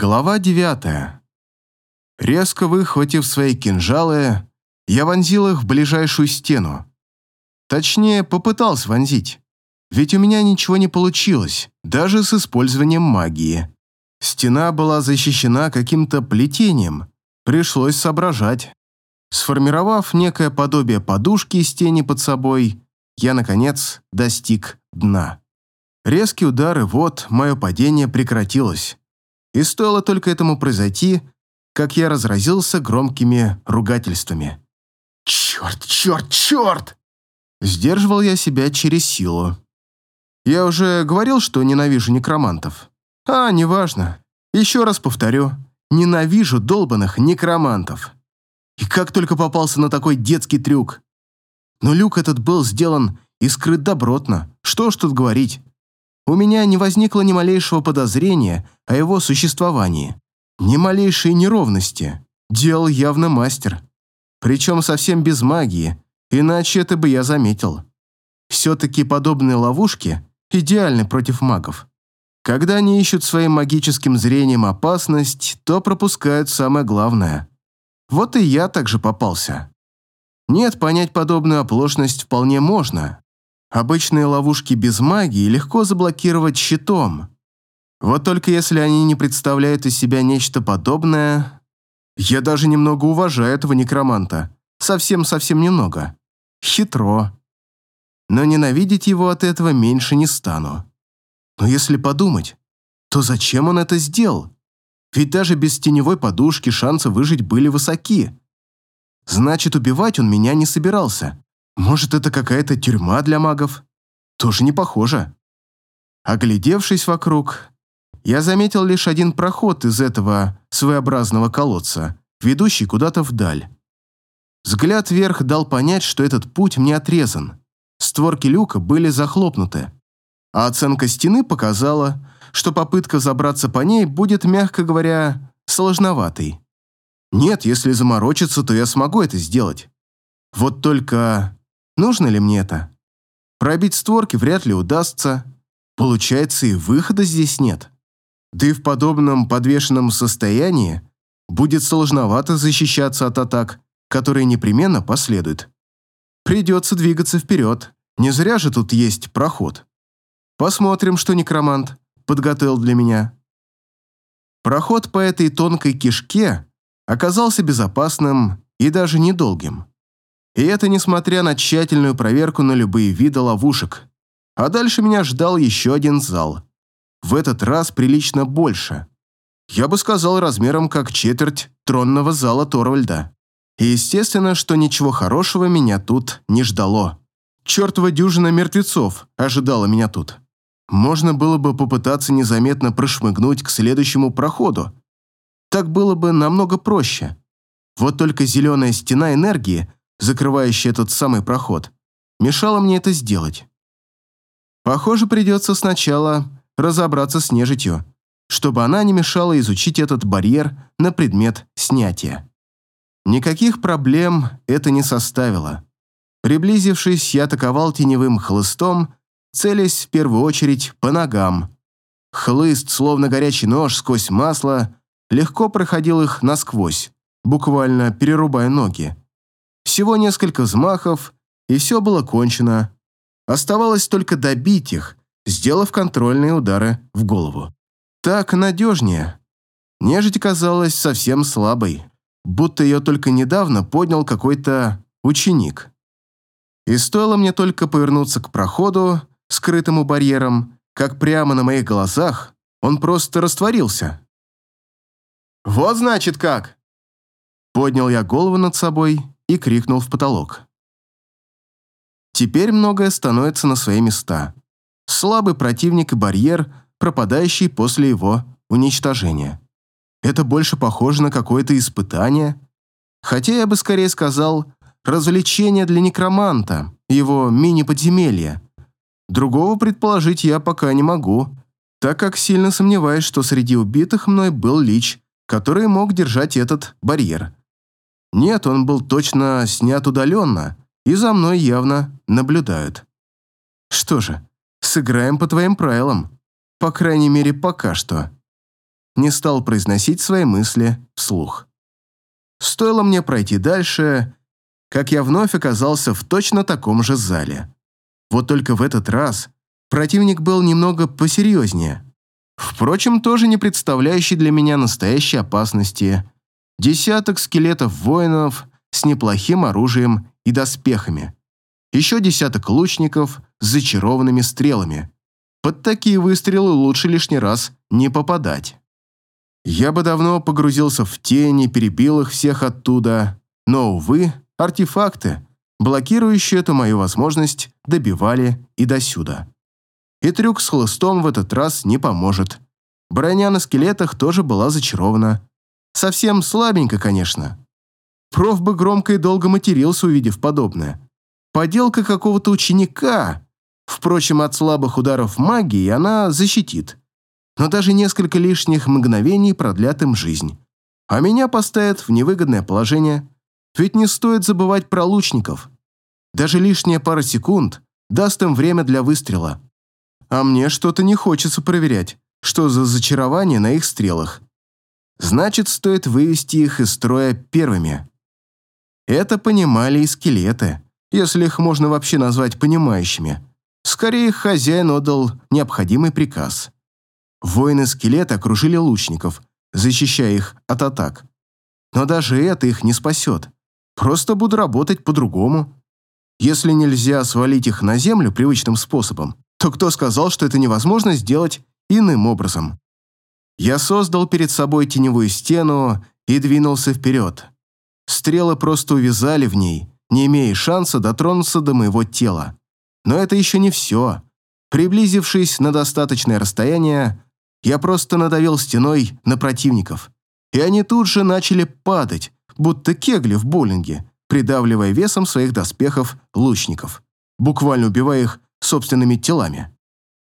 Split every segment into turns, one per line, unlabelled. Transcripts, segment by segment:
Глава девятая. Резко выхватив свои кинжалы, я вонзил их в ближайшую стену. Точнее, попытался вонзить. Ведь у меня ничего не получилось, даже с использованием магии. Стена была защищена каким-то плетением. Пришлось соображать. Сформировав некое подобие подушки из тени под собой, я, наконец, достиг дна. Резкий удар, и вот мое падение прекратилось. И стоило только этому произойти, как я разразился громкими ругательствами. «Черт, черт, черт!» Сдерживал я себя через силу. Я уже говорил, что ненавижу некромантов. А, неважно. Еще раз повторю. Ненавижу долбанных некромантов. И как только попался на такой детский трюк. Но люк этот был сделан и скрыт добротно. Что ж тут говорить. У меня не возникло ни малейшего подозрения о его существовании. Ни малейшей неровности. Делал явно мастер. Причем совсем без магии, иначе это бы я заметил. Все-таки подобные ловушки идеальны против магов. Когда они ищут своим магическим зрением опасность, то пропускают самое главное. Вот и я также попался. Нет, понять подобную оплошность вполне можно. Обычные ловушки без магии легко заблокировать щитом. Вот только если они не представляют из себя нечто подобное... Я даже немного уважаю этого некроманта. Совсем-совсем немного. Хитро. Но ненавидеть его от этого меньше не стану. Но если подумать, то зачем он это сделал? Ведь даже без теневой подушки шансы выжить были высоки. Значит, убивать он меня не собирался. Может, это какая-то тюрьма для магов? Тоже не похоже. Оглядевшись вокруг, я заметил лишь один проход из этого своеобразного колодца, ведущий куда-то вдаль. Взгляд вверх дал понять, что этот путь мне отрезан. Створки люка были захлопнуты, а оценка стены показала, что попытка забраться по ней будет, мягко говоря, сложноватой. Нет, если заморочиться, то я смогу это сделать. Вот только Нужно ли мне это? Пробить створки вряд ли удастся. Получается, и выхода здесь нет. Да и в подобном подвешенном состоянии будет сложновато защищаться от атак, которые непременно последуют. Придется двигаться вперед. Не зря же тут есть проход. Посмотрим, что некромант подготовил для меня. Проход по этой тонкой кишке оказался безопасным и даже недолгим. И это несмотря на тщательную проверку на любые виды ловушек. А дальше меня ждал еще один зал. В этот раз прилично больше. Я бы сказал размером как четверть тронного зала Торвальда. И естественно, что ничего хорошего меня тут не ждало. Чертова дюжина мертвецов ожидала меня тут. Можно было бы попытаться незаметно прошмыгнуть к следующему проходу. Так было бы намного проще. Вот только зеленая стена энергии закрывающая этот самый проход, мешала мне это сделать. Похоже, придется сначала разобраться с нежитью, чтобы она не мешала изучить этот барьер на предмет снятия. Никаких проблем это не составило. Приблизившись, я атаковал теневым хлыстом, целясь в первую очередь по ногам. Хлыст, словно горячий нож сквозь масло, легко проходил их насквозь, буквально перерубая ноги. Всего несколько взмахов, и все было кончено. Оставалось только добить их, сделав контрольные удары в голову. Так надежнее. Нежить казалась совсем слабой, будто ее только недавно поднял какой-то ученик. И стоило мне только повернуться к проходу, скрытому барьером, как прямо на моих глазах он просто растворился. «Вот значит как!» Поднял я голову над собой и крикнул в потолок. Теперь многое становится на свои места. Слабый противник и барьер, пропадающий после его уничтожения. Это больше похоже на какое-то испытание. Хотя я бы скорее сказал, развлечение для некроманта, его мини-подземелье. Другого предположить я пока не могу, так как сильно сомневаюсь, что среди убитых мной был Лич, который мог держать этот барьер. Нет, он был точно снят удаленно, и за мной явно наблюдают. Что же, сыграем по твоим правилам. По крайней мере, пока что. не стал произносить свои мысли вслух. Стоило мне пройти дальше, как я вновь оказался в точно таком же зале. Вот только в этот раз противник был немного посерьезнее. Впрочем, тоже не представляющий для меня настоящей опасности. Десяток скелетов воинов с неплохим оружием и доспехами. Еще десяток лучников с зачарованными стрелами. Под такие выстрелы лучше лишний раз не попадать. Я бы давно погрузился в тени, перебил их всех оттуда, но, увы, артефакты, блокирующие эту мою возможность, добивали и досюда. И трюк с хлыстом в этот раз не поможет. Броня на скелетах тоже была зачарована. Совсем слабенько, конечно. Проф бы громко и долго матерился, увидев подобное. Поделка какого-то ученика. Впрочем, от слабых ударов магии она защитит. Но даже несколько лишних мгновений продлят им жизнь. А меня поставят в невыгодное положение. Ведь не стоит забывать про лучников. Даже лишняя пара секунд даст им время для выстрела. А мне что-то не хочется проверять, что за зачарование на их стрелах. Значит, стоит вывести их из строя первыми. Это понимали и скелеты, если их можно вообще назвать понимающими. Скорее, хозяин отдал необходимый приказ. Воины-скелеты окружили лучников, защищая их от атак. Но даже это их не спасет. Просто буду работать по-другому. Если нельзя свалить их на землю привычным способом, то кто сказал, что это невозможно сделать иным образом? Я создал перед собой теневую стену и двинулся вперед. Стрелы просто увязали в ней, не имея шанса дотронуться до моего тела. Но это еще не все. Приблизившись на достаточное расстояние, я просто надавил стеной на противников. И они тут же начали падать, будто кегли в боулинге, придавливая весом своих доспехов лучников, буквально убивая их собственными телами.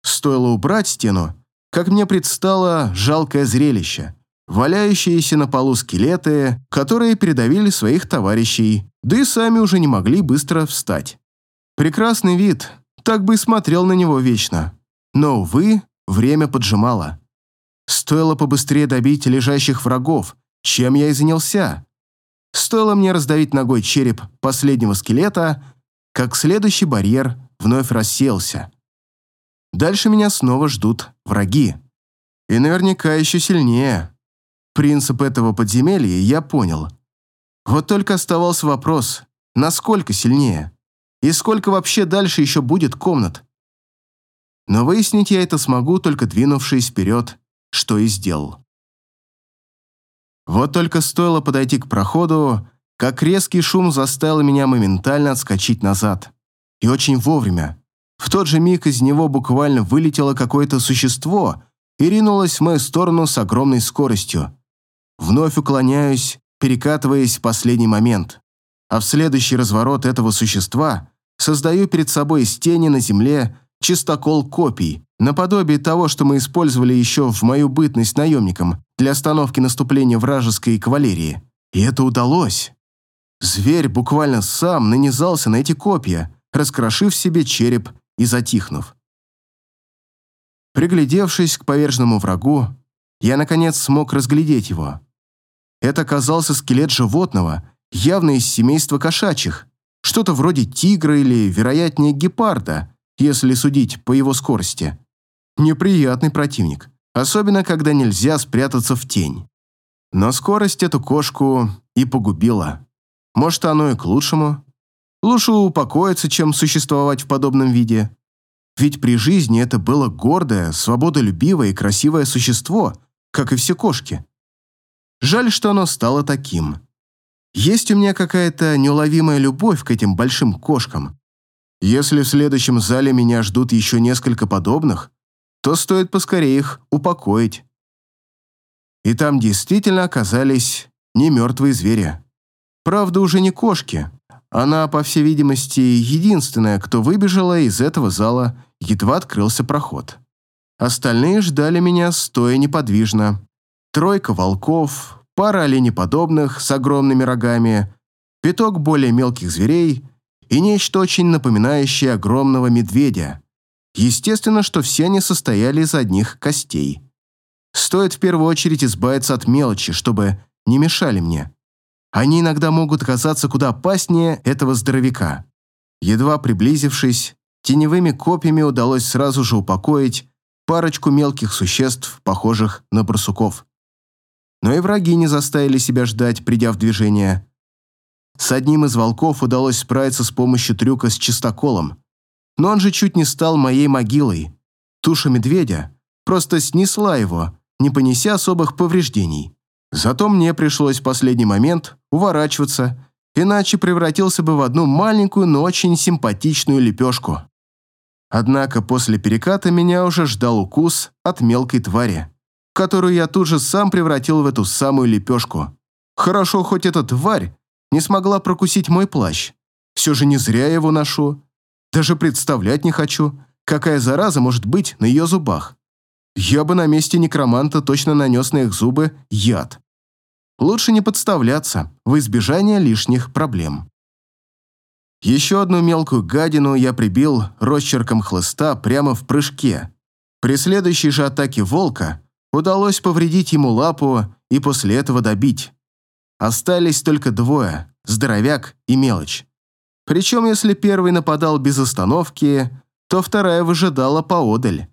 Стоило убрать стену, как мне предстало жалкое зрелище. Валяющиеся на полу скелеты, которые передавили своих товарищей, да и сами уже не могли быстро встать. Прекрасный вид, так бы и смотрел на него вечно. Но, увы, время поджимало. Стоило побыстрее добить лежащих врагов, чем я и занялся. Стоило мне раздавить ногой череп последнего скелета, как следующий барьер вновь рассеялся. Дальше меня снова ждут враги. И наверняка еще сильнее. Принцип этого подземелья я понял. Вот только оставался вопрос, насколько сильнее? И сколько вообще дальше еще будет комнат? Но выяснить я это смогу, только двинувшись вперед, что и сделал. Вот только стоило подойти к проходу, как резкий шум заставил меня моментально отскочить назад. И очень вовремя. В тот же миг из него буквально вылетело какое-то существо и ринулось в мою сторону с огромной скоростью. Вновь уклоняюсь, перекатываясь в последний момент. А в следующий разворот этого существа создаю перед собой из тени на земле чистокол копий, наподобие того, что мы использовали еще в мою бытность наемником для остановки наступления вражеской кавалерии. И это удалось. Зверь буквально сам нанизался на эти копья, раскрошив себе череп и затихнув. Приглядевшись к поверженному врагу, я, наконец, смог разглядеть его. Это оказался скелет животного, явно из семейства кошачьих, что-то вроде тигра или, вероятнее, гепарда, если судить по его скорости. Неприятный противник, особенно когда нельзя спрятаться в тень. Но скорость эту кошку и погубила. Может, оно и к лучшему. Лучше упокоиться, чем существовать в подобном виде. Ведь при жизни это было гордое, свободолюбивое и красивое существо, как и все кошки. Жаль, что оно стало таким. Есть у меня какая-то неуловимая любовь к этим большим кошкам. Если в следующем зале меня ждут еще несколько подобных, то стоит поскорее их упокоить. И там действительно оказались не мертвые звери. Правда, уже не кошки, она, по всей видимости, единственная, кто выбежала из этого зала, едва открылся проход. Остальные ждали меня, стоя неподвижно. Тройка волков, пара оленеподобных с огромными рогами, пяток более мелких зверей и нечто очень напоминающее огромного медведя. Естественно, что все они состояли из одних костей. Стоит в первую очередь избавиться от мелочи, чтобы не мешали мне. Они иногда могут казаться куда опаснее этого здоровяка. Едва приблизившись, теневыми копьями удалось сразу же упокоить парочку мелких существ, похожих на барсуков. Но и враги не заставили себя ждать, придя в движение. С одним из волков удалось справиться с помощью трюка с чистоколом, но он же чуть не стал моей могилой. Туша медведя просто снесла его, не понеся особых повреждений. Зато мне пришлось в последний момент уворачиваться, иначе превратился бы в одну маленькую, но очень симпатичную лепешку. Однако после переката меня уже ждал укус от мелкой твари, которую я тут же сам превратил в эту самую лепешку. Хорошо, хоть эта тварь не смогла прокусить мой плащ. Все же не зря я его ношу. Даже представлять не хочу, какая зараза может быть на ее зубах. Я бы на месте некроманта точно нанес на их зубы яд. Лучше не подставляться, во избежание лишних проблем. Еще одну мелкую гадину я прибил росчерком хлыста прямо в прыжке. При следующей же атаке волка удалось повредить ему лапу и после этого добить. Остались только двое – здоровяк и мелочь. Причем, если первый нападал без остановки, то вторая выжидала поодаль.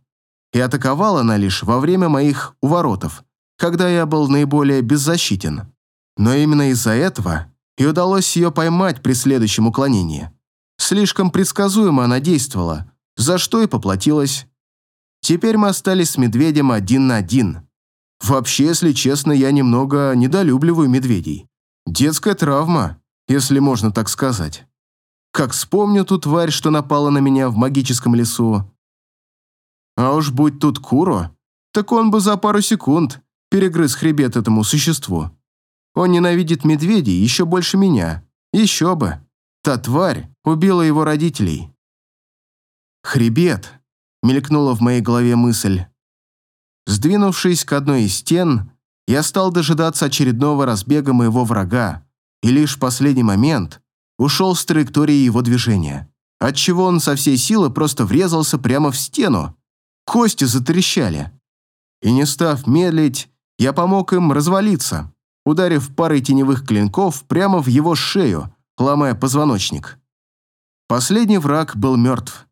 И атаковала она лишь во время моих уворотов, когда я был наиболее беззащитен. Но именно из-за этого и удалось ее поймать при следующем уклонении. Слишком предсказуемо она действовала, за что и поплатилась. Теперь мы остались с медведем один на один. Вообще, если честно, я немного недолюбливаю медведей. Детская травма, если можно так сказать. Как вспомню ту тварь, что напала на меня в магическом лесу. А уж будь тут Куро, так он бы за пару секунд перегрыз хребет этому существу. Он ненавидит медведей еще больше меня. Еще бы. Та тварь убила его родителей. «Хребет», — мелькнула в моей голове мысль. Сдвинувшись к одной из стен, я стал дожидаться очередного разбега моего врага, и лишь в последний момент ушел с траектории его движения, отчего он со всей силы просто врезался прямо в стену. Кости затрещали. И не став медлить, я помог им развалиться, ударив парой теневых клинков прямо в его шею, ломая позвоночник. Последний враг был мертв.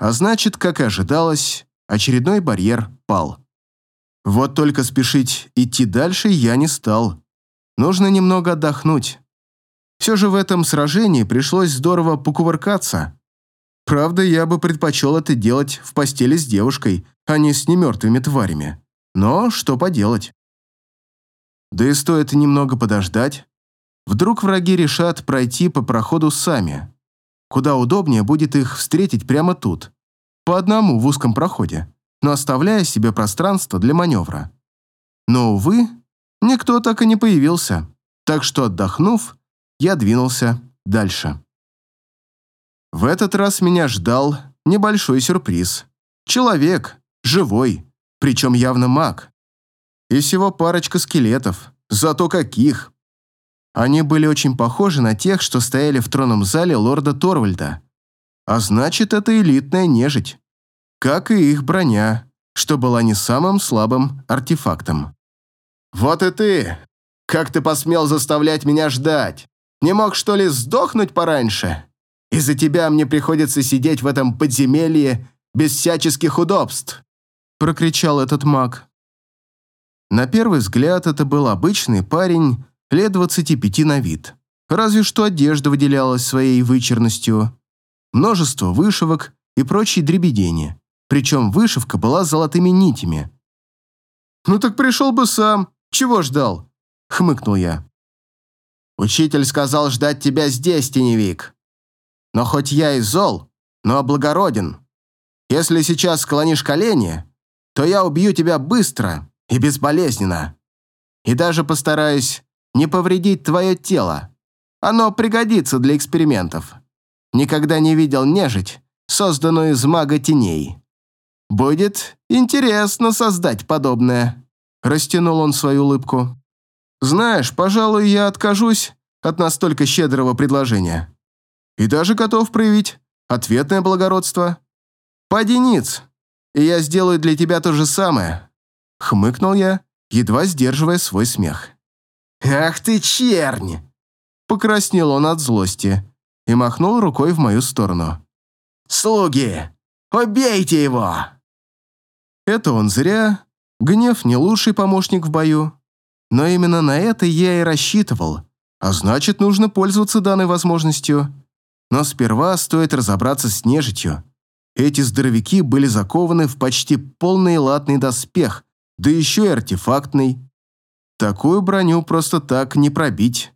А значит, как и ожидалось, очередной барьер пал. Вот только спешить идти дальше я не стал. Нужно немного отдохнуть. Все же в этом сражении пришлось здорово покувыркаться. Правда, я бы предпочел это делать в постели с девушкой, а не с немертвыми тварями. Но что поделать. Да и стоит немного подождать. Вдруг враги решат пройти по проходу сами. Куда удобнее будет их встретить прямо тут, по одному в узком проходе, но оставляя себе пространство для маневра. Но, увы, никто так и не появился, так что, отдохнув, я двинулся дальше. В этот раз меня ждал небольшой сюрприз. Человек, живой, причем явно маг. И всего парочка скелетов, зато каких. Они были очень похожи на тех, что стояли в тронном зале лорда Торвальда. А значит, это элитная нежить. Как и их броня, что была не самым слабым артефактом. «Вот и ты! Как ты посмел заставлять меня ждать? Не мог, что ли, сдохнуть пораньше? Из-за тебя мне приходится сидеть в этом подземелье без всяческих удобств!» прокричал этот маг. На первый взгляд это был обычный парень лет 25 на вид. Разве что одежда выделялась своей вычерностью. Множество вышивок и прочие дребедени. Причем вышивка была золотыми нитями. «Ну так пришел бы сам. Чего ждал?» — хмыкнул я. Учитель сказал ждать тебя здесь, теневик. Но хоть я и зол, но благороден. Если сейчас склонишь колени, то я убью тебя быстро и безболезненно. И даже постараюсь не повредить твое тело. Оно пригодится для экспериментов. Никогда не видел нежить, созданную из мага теней. Будет интересно создать подобное. Растянул он свою улыбку. Знаешь, пожалуй, я откажусь от настолько щедрого предложения. И даже готов проявить ответное благородство. Поди ниц, и я сделаю для тебя то же самое. Хмыкнул я, едва сдерживая свой смех.
«Ах ты чернь!»
Покраснел он от злости и махнул рукой в мою сторону.
«Слуги, убейте его!»
Это он зря. Гнев не лучший помощник в бою. Но именно на это я и рассчитывал. А значит, нужно пользоваться данной возможностью. Но сперва стоит разобраться с нежитью. Эти здоровяки были закованы в почти полный латный доспех, да еще и артефактный. Такую броню просто так не пробить.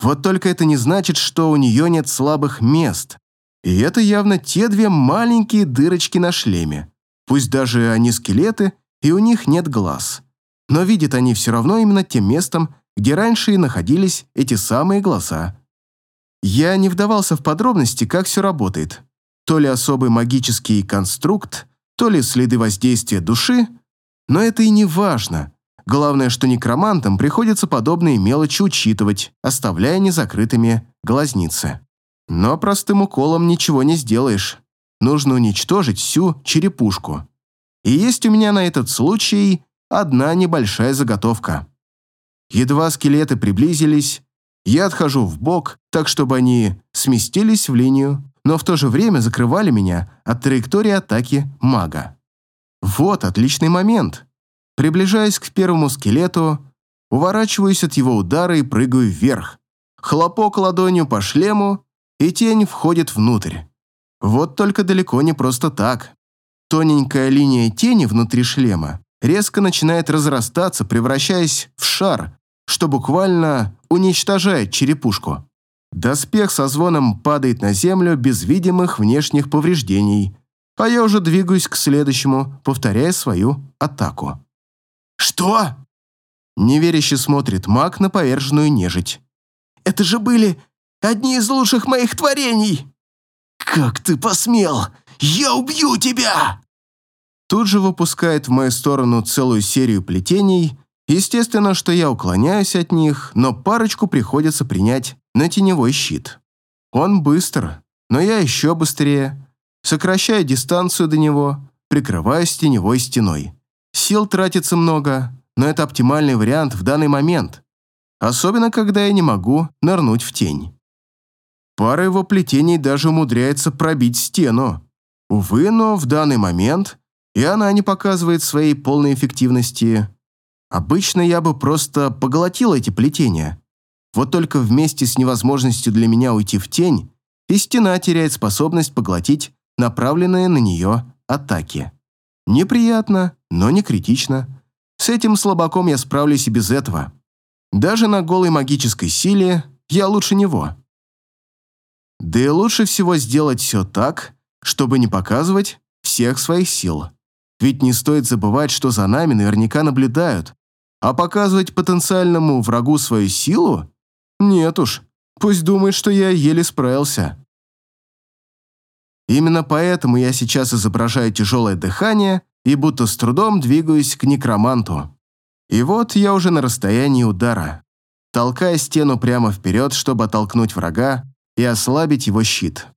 Вот только это не значит, что у нее нет слабых мест. И это явно те две маленькие дырочки на шлеме. Пусть даже они скелеты, и у них нет глаз. Но видят они все равно именно тем местом, где раньше и находились эти самые глаза. Я не вдавался в подробности, как все работает. То ли особый магический конструкт, то ли следы воздействия души, но это и не важно. Главное, что некромантам приходится подобные мелочи учитывать, оставляя незакрытыми глазницы. Но простым уколом ничего не сделаешь. Нужно уничтожить всю черепушку. И есть у меня на этот случай одна небольшая заготовка. Едва скелеты приблизились, я отхожу в бок, так чтобы они сместились в линию, но в то же время закрывали меня от траектории атаки мага. Вот отличный момент. Приближаясь к первому скелету, уворачиваюсь от его удара и прыгаю вверх. Хлопок ладонью по шлему, и тень входит внутрь. Вот только далеко не просто так. Тоненькая линия тени внутри шлема резко начинает разрастаться, превращаясь в шар, что буквально уничтожает черепушку. Доспех со звоном падает на землю без видимых внешних повреждений, а я уже двигаюсь к следующему, повторяя свою атаку.
«Что?»
Неверяще смотрит маг на поверженную нежить.
«Это же были одни из лучших моих творений!» «Как ты посмел? Я убью тебя!»
Тут же выпускает в мою сторону целую серию плетений. Естественно, что я уклоняюсь от них, но парочку приходится принять на теневой щит. Он быстр, но я еще быстрее. Сокращаю дистанцию до него, прикрываюсь теневой стеной. Сил тратится много, но это оптимальный вариант в данный момент. Особенно, когда я не могу нырнуть в тень. Пара его плетений даже умудряется пробить стену. Увы, но в данный момент и она не показывает своей полной эффективности. Обычно я бы просто поглотил эти плетения. Вот только вместе с невозможностью для меня уйти в тень, и стена теряет способность поглотить направленные на нее атаки. Неприятно, но не критично. С этим слабаком я справлюсь и без этого. Даже на голой магической силе я лучше него. Да и лучше всего сделать все так, чтобы не показывать всех своих сил. Ведь не стоит забывать, что за нами наверняка наблюдают. А показывать потенциальному врагу свою силу? Нет уж, пусть думает, что я еле справился. Именно поэтому я сейчас изображаю тяжелое дыхание и будто с трудом двигаюсь к некроманту. И вот я уже на расстоянии удара, толкая стену прямо вперед, чтобы оттолкнуть врага и ослабить его щит.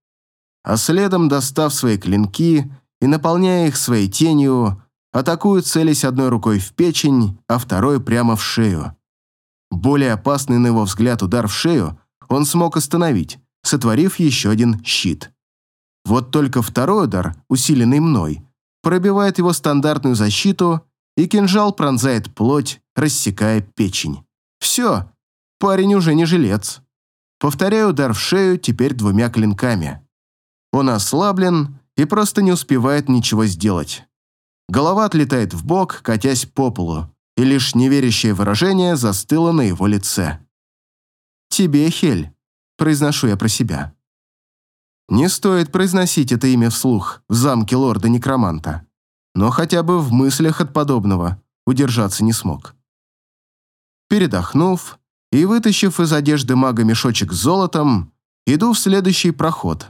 А следом, достав свои клинки и наполняя их своей тенью, атакую, целясь одной рукой в печень, а второй прямо в шею. Более опасный на его взгляд удар в шею он смог остановить, сотворив еще один щит. Вот только второй удар, усиленный мной, пробивает его стандартную защиту, и кинжал пронзает плоть, рассекая печень. Все, парень уже не жилец. Повторяю удар в шею теперь двумя клинками. Он ослаблен и просто не успевает ничего сделать. Голова отлетает в бок, катясь по полу, и лишь неверящее выражение застыло на его лице. «Тебе, Хель», — произношу я про себя. Не стоит произносить это имя вслух в замке лорда-некроманта, но хотя бы в мыслях от подобного удержаться не смог. Передохнув и вытащив из одежды мага мешочек с золотом, иду в следующий проход.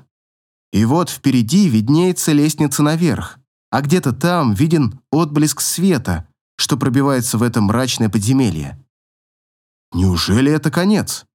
И вот впереди виднеется лестница наверх, а где-то там виден отблеск света, что пробивается в это мрачное подземелье. Неужели это конец?